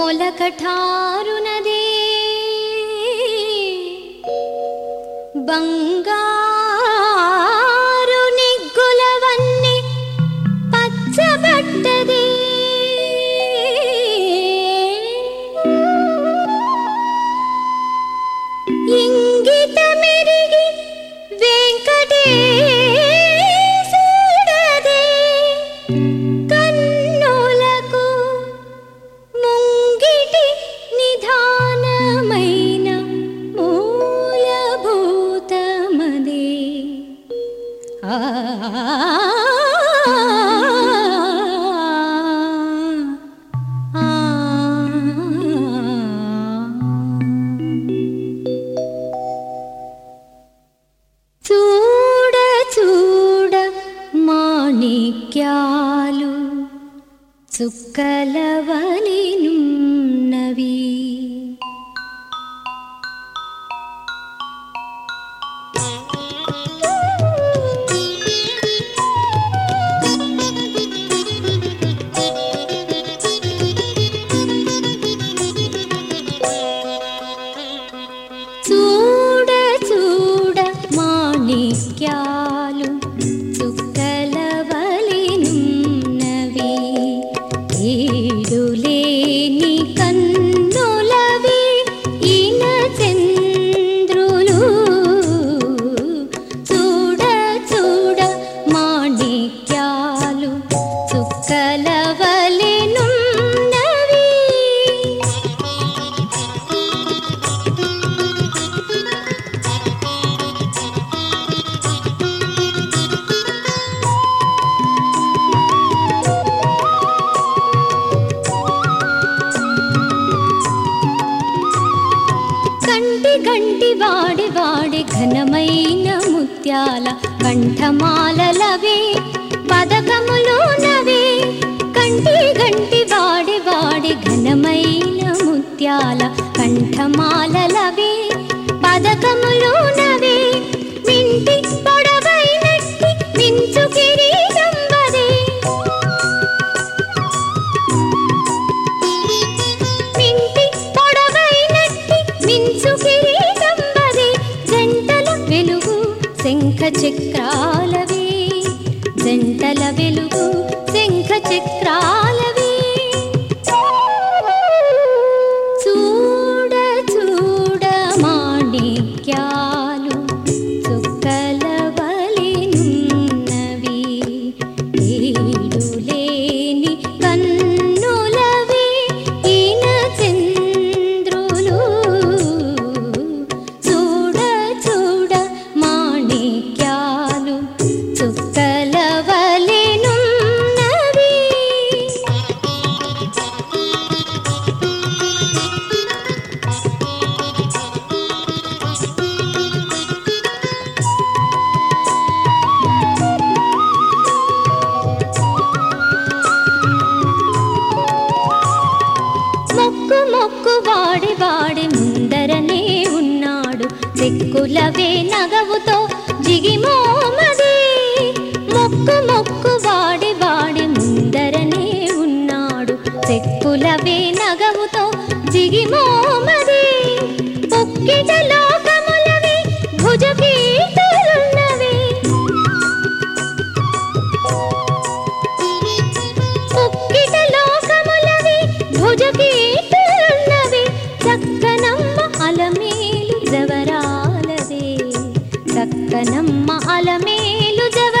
मोलकठारुनदे बङ्गा చుక్కలవా? గంటి వాడి వాడి ఘనమైన ముత్యాల కంఠమాలలవే పదకములోనవే కంటి గంటి వాడి వాడి ఘనమైన ముత్యాల కంఠమాలలవే పదకములు చక్రాలవి జంటల వెలుగు శంఖ చక్రాల మొక్కు వాడి వాడి ముందరనే ఉన్నాడు. చెక్కులవే నగ జవనమ్మ అలమేలు జవ